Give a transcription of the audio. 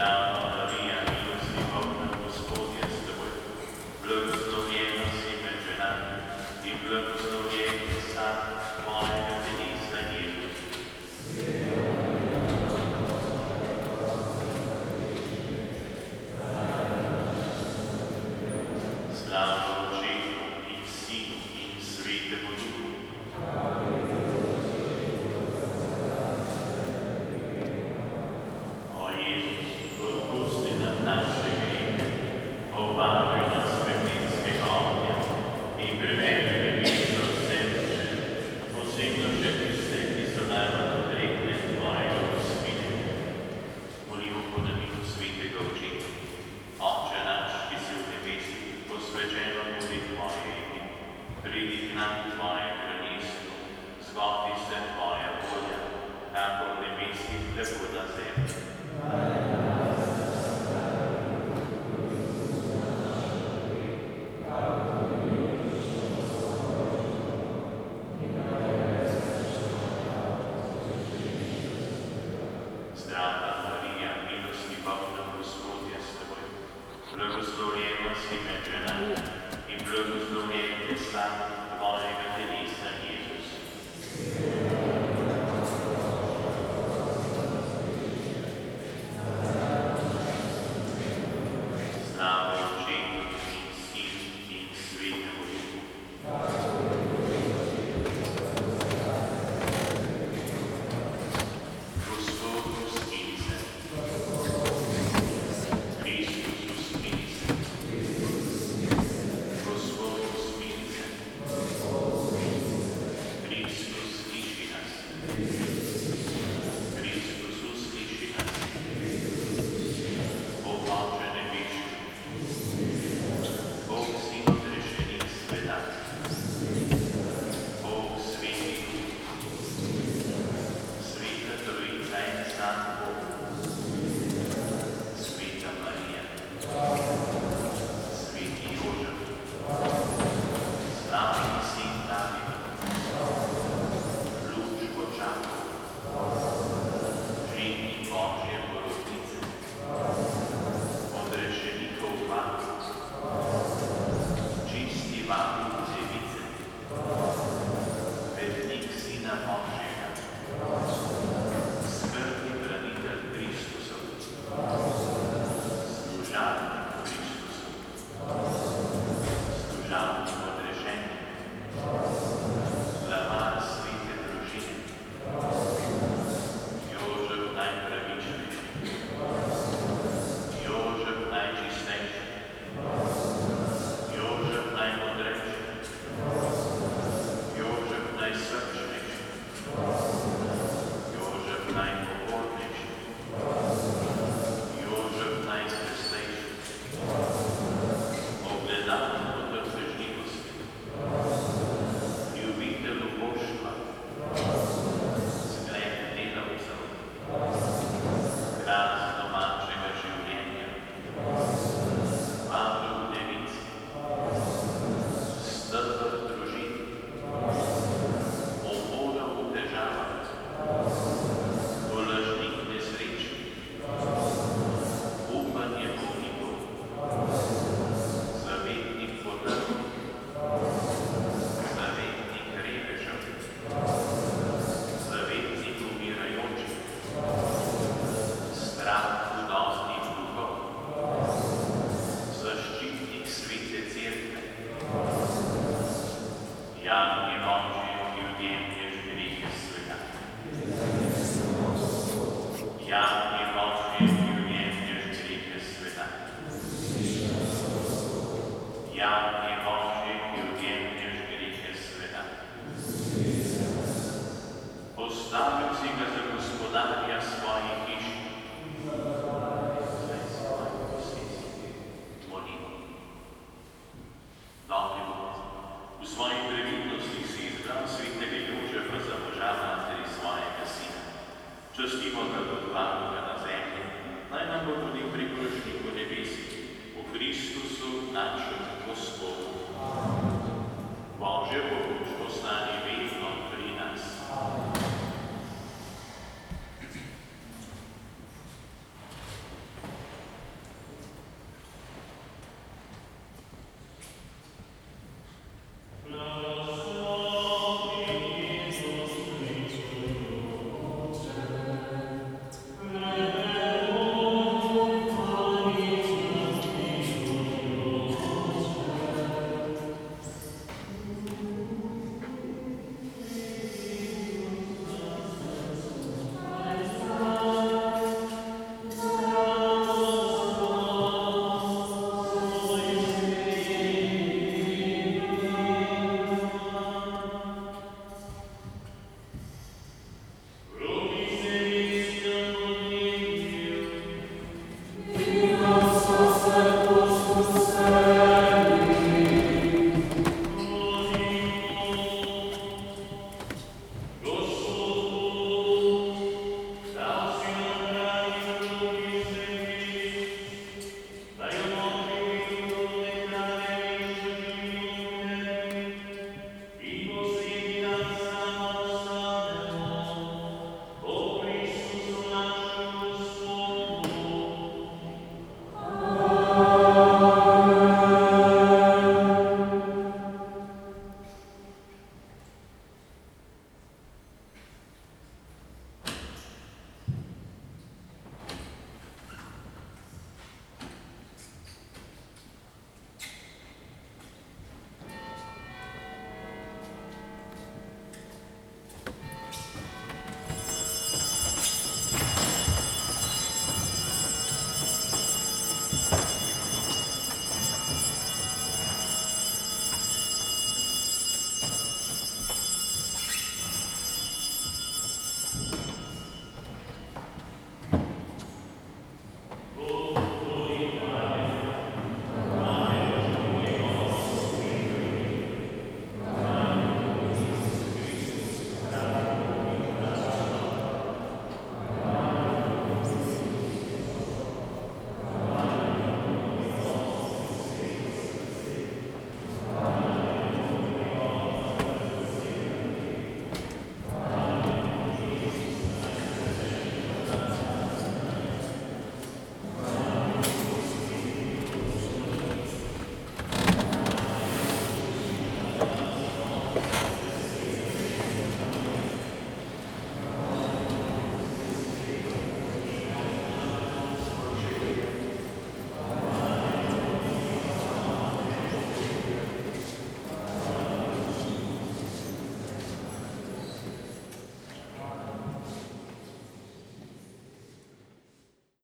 Uh, prossime giornate. Il produttore di questa Lord,